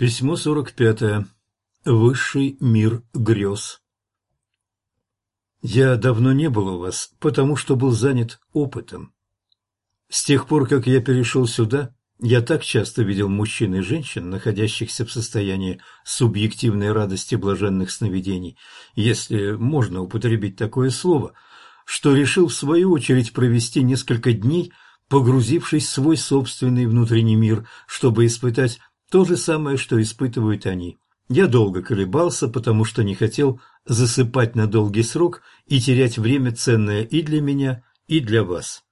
Письмо 45. Высший мир грез. Я давно не был у вас, потому что был занят опытом. С тех пор, как я перешел сюда, я так часто видел мужчин и женщин, находящихся в состоянии субъективной радости блаженных сновидений, если можно употребить такое слово, что решил в свою очередь провести несколько дней, погрузившись в свой собственный внутренний мир, чтобы испытать то же самое, что испытывают они. Я долго колебался, потому что не хотел засыпать на долгий срок и терять время ценное и для меня, и для вас.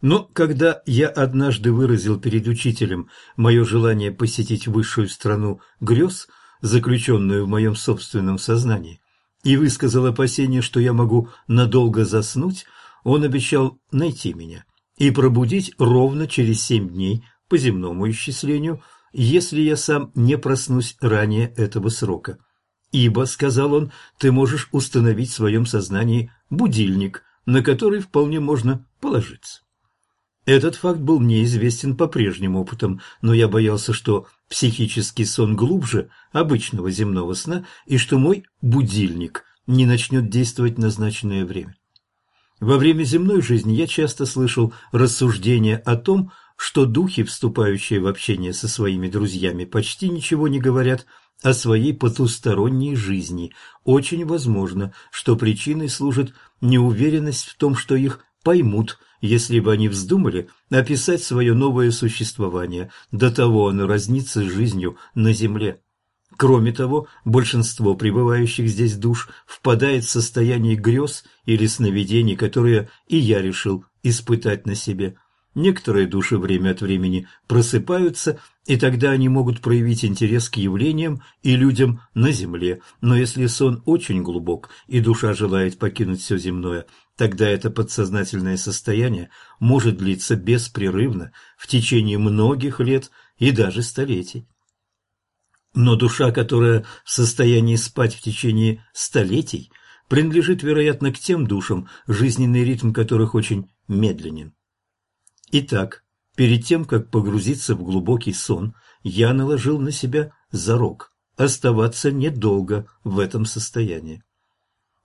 Но когда я однажды выразил перед учителем мое желание посетить высшую страну грез, заключенную в моем собственном сознании, и высказал опасение, что я могу надолго заснуть, он обещал найти меня и пробудить ровно через семь дней по земному исчислению – если я сам не проснусь ранее этого срока. Ибо, сказал он, ты можешь установить в своем сознании будильник, на который вполне можно положиться. Этот факт был мне известен по прежним опытам, но я боялся, что психический сон глубже обычного земного сна и что мой будильник не начнет действовать в назначенное время. Во время земной жизни я часто слышал рассуждения о том, что духи, вступающие в общение со своими друзьями, почти ничего не говорят о своей потусторонней жизни. Очень возможно, что причиной служит неуверенность в том, что их поймут, если бы они вздумали описать свое новое существование, до того оно разнится с жизнью на земле. Кроме того, большинство пребывающих здесь душ впадает в состояние грез или сновидений, которые и я решил испытать на себе. Некоторые души время от времени просыпаются, и тогда они могут проявить интерес к явлениям и людям на земле. Но если сон очень глубок, и душа желает покинуть все земное, тогда это подсознательное состояние может длиться беспрерывно в течение многих лет и даже столетий. Но душа, которая в состоянии спать в течение столетий, принадлежит, вероятно, к тем душам, жизненный ритм которых очень медленен. Итак, перед тем, как погрузиться в глубокий сон, я наложил на себя зарок оставаться недолго в этом состоянии.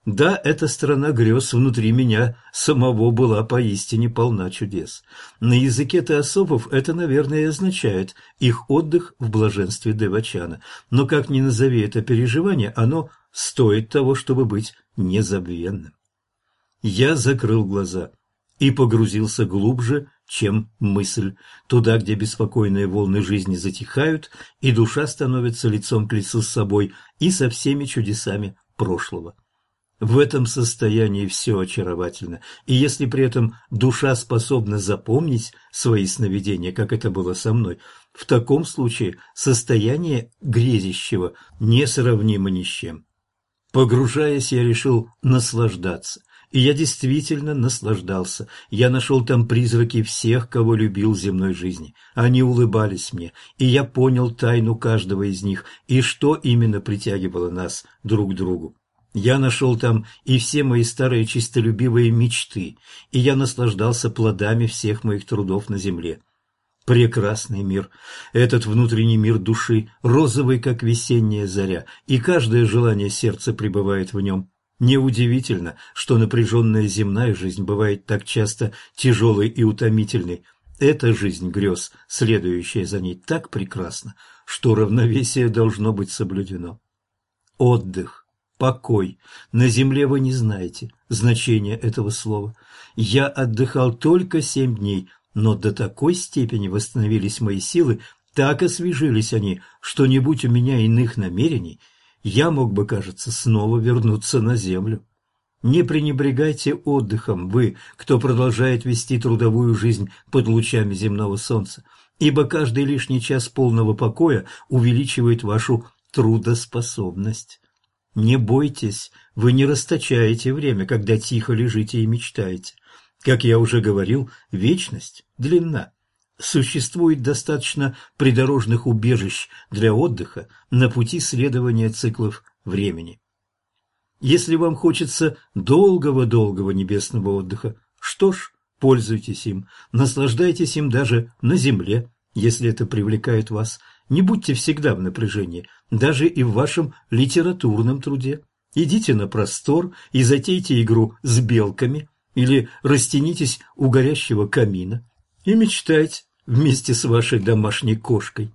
Да, эта страна грез внутри меня самого была поистине полна чудес. На языке теософов это, наверное, и означает их отдых в блаженстве Девачана. Но как ни назови это переживание, оно стоит того, чтобы быть незабвенным. Я закрыл глаза и погрузился глубже чем мысль, туда, где беспокойные волны жизни затихают, и душа становится лицом к лицу с собой и со всеми чудесами прошлого. В этом состоянии все очаровательно, и если при этом душа способна запомнить свои сновидения, как это было со мной, в таком случае состояние грезящего несравнимо ни с чем. Погружаясь, я решил наслаждаться, и я действительно наслаждался. Я нашел там призраки всех, кого любил в земной жизни. Они улыбались мне, и я понял тайну каждого из них, и что именно притягивало нас друг к другу. Я нашел там и все мои старые чистолюбивые мечты, и я наслаждался плодами всех моих трудов на земле. Прекрасный мир, этот внутренний мир души, розовый, как весенняя заря, и каждое желание сердца пребывает в нем. Неудивительно, что напряженная земная жизнь бывает так часто тяжелой и утомительной. Эта жизнь грез, следующая за ней, так прекрасна, что равновесие должно быть соблюдено. Отдых, покой. На земле вы не знаете значения этого слова. Я отдыхал только семь дней, но до такой степени восстановились мои силы, так освежились они, что не будь у меня иных намерений – я мог бы, кажется, снова вернуться на землю. Не пренебрегайте отдыхом, вы, кто продолжает вести трудовую жизнь под лучами земного солнца, ибо каждый лишний час полного покоя увеличивает вашу трудоспособность. Не бойтесь, вы не расточаете время, когда тихо лежите и мечтаете. Как я уже говорил, вечность длинна. Существует достаточно придорожных убежищ для отдыха на пути следования циклов времени. Если вам хочется долгого-долгого небесного отдыха, что ж, пользуйтесь им, наслаждайтесь им даже на земле, если это привлекает вас, Не будьте всегда в напряжении, даже и в вашем литературном труде. Идите на простор и затейте игру с белками или растянитесь у горящего камина и мечтайте вместе с вашей домашней кошкой.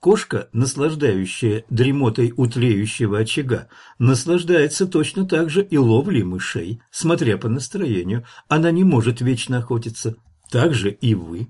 Кошка, наслаждающая дремотой утлеющего очага, наслаждается точно так же и ловлей мышей, смотря по настроению. Она не может вечно охотиться. Так же и вы.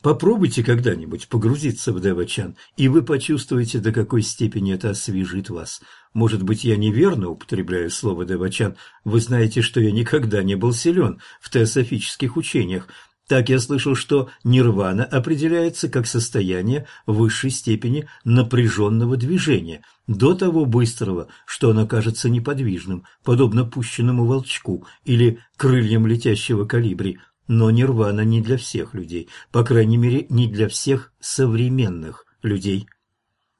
Попробуйте когда-нибудь погрузиться в Девачан, и вы почувствуете, до какой степени это освежит вас. Может быть, я неверно употребляю слово Девачан. Вы знаете, что я никогда не был силен в теософических учениях, так я слышал, что нирвана определяется как состояние высшей степени напряженного движения, до того быстрого, что оно кажется неподвижным, подобно пущенному волчку или крыльям летящего калибри. Но нирвана не для всех людей, по крайней мере, не для всех современных людей.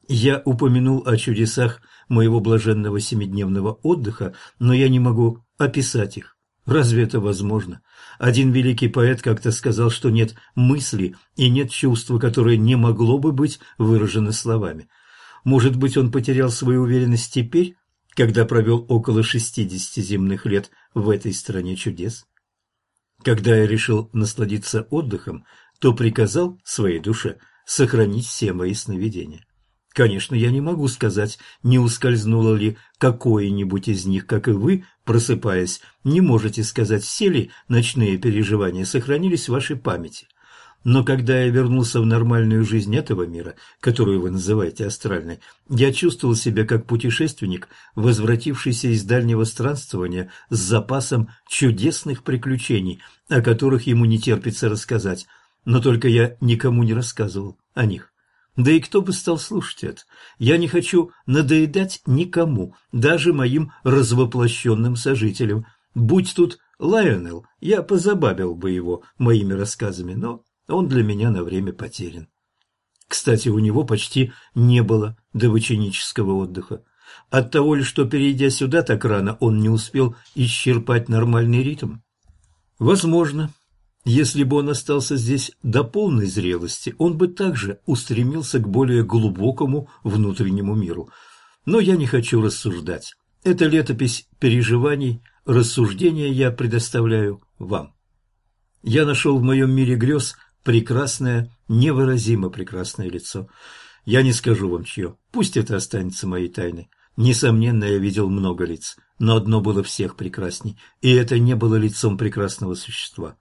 Я упомянул о чудесах моего блаженного семидневного отдыха, но я не могу описать их. Разве это возможно? Один великий поэт как-то сказал, что нет мысли и нет чувства, которое не могло бы быть выражено словами. Может быть, он потерял свою уверенность теперь, когда провел около шестидесяти земных лет в этой стране чудес? Когда я решил насладиться отдыхом, то приказал своей душе сохранить все мои сновидения. Конечно, я не могу сказать, не ускользнуло ли какое-нибудь из них, как и вы, просыпаясь, не можете сказать, все ли ночные переживания сохранились в вашей памяти. Но когда я вернулся в нормальную жизнь этого мира, которую вы называете астральной, я чувствовал себя как путешественник, возвратившийся из дальнего странствования с запасом чудесных приключений, о которых ему не терпится рассказать, но только я никому не рассказывал о них. Да и кто бы стал слушать это? Я не хочу надоедать никому, даже моим развоплощенным сожителям. Будь тут Лайонел, я позабавил бы его моими рассказами, но он для меня на время потерян. Кстати, у него почти не было довученического отдыха. От того ли, что, перейдя сюда так рано, он не успел исчерпать нормальный ритм? Возможно, если бы он остался здесь до полной зрелости, он бы также устремился к более глубокому внутреннему миру. Но я не хочу рассуждать. Это летопись переживаний, рассуждения я предоставляю вам. Я нашел в моем мире грез прекрасное, невыразимо прекрасное лицо. Я не скажу вам чье, пусть это останется моей тайной. Несомненно, я видел много лиц, но одно было всех прекрасней, и это не было лицом прекрасного существа.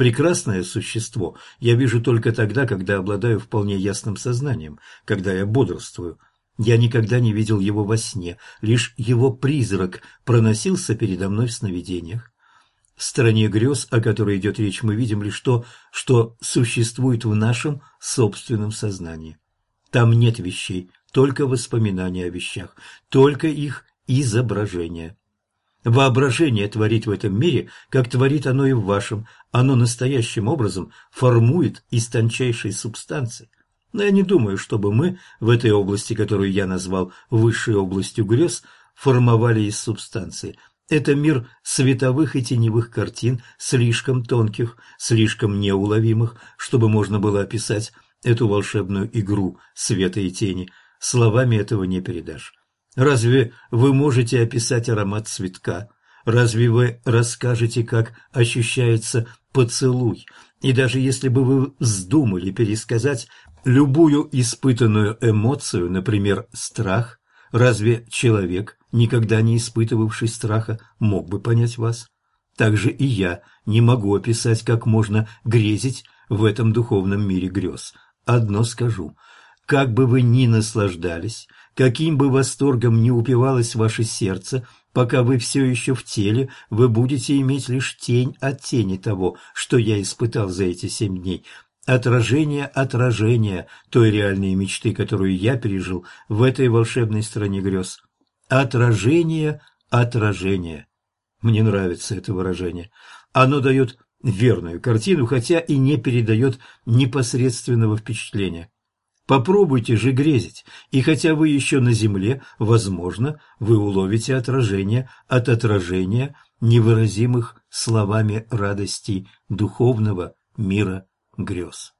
Прекрасное существо я вижу только тогда, когда обладаю вполне ясным сознанием, когда я бодрствую. Я никогда не видел его во сне, лишь его призрак проносился передо мной в сновидениях. В стране грез, о которой идет речь, мы видим лишь то, что существует в нашем собственном сознании. Там нет вещей, только воспоминания о вещах, только их изображения. Воображение творит в этом мире, как творит оно и в вашем. Оно настоящим образом формует из тончайшей субстанции. Но я не думаю, чтобы мы в этой области, которую я назвал высшей областью грез, формовали из субстанции. Это мир световых и теневых картин, слишком тонких, слишком неуловимых, чтобы можно было описать эту волшебную игру света и тени. Словами этого не передашь. Разве вы можете описать аромат цветка? Разве вы расскажете, как ощущается поцелуй? И даже если бы вы вздумали пересказать любую испытанную эмоцию, например, страх, разве человек, никогда не испытывавший страха, мог бы понять вас? Также и я не могу описать, как можно грезить в этом духовном мире грез. Одно скажу – как бы вы ни наслаждались, каким бы восторгом ни упивалось ваше сердце, пока вы все еще в теле, вы будете иметь лишь тень от тени того, что я испытал за эти семь дней, отражение отражения той реальной мечты, которую я пережил в этой волшебной стране грез. Отражение отражения. Мне нравится это выражение. Оно дает верную картину, хотя и не передает непосредственного впечатления. Попробуйте же грезить, и хотя вы еще на земле, возможно, вы уловите отражение от отражения невыразимых словами радостей духовного мира грез.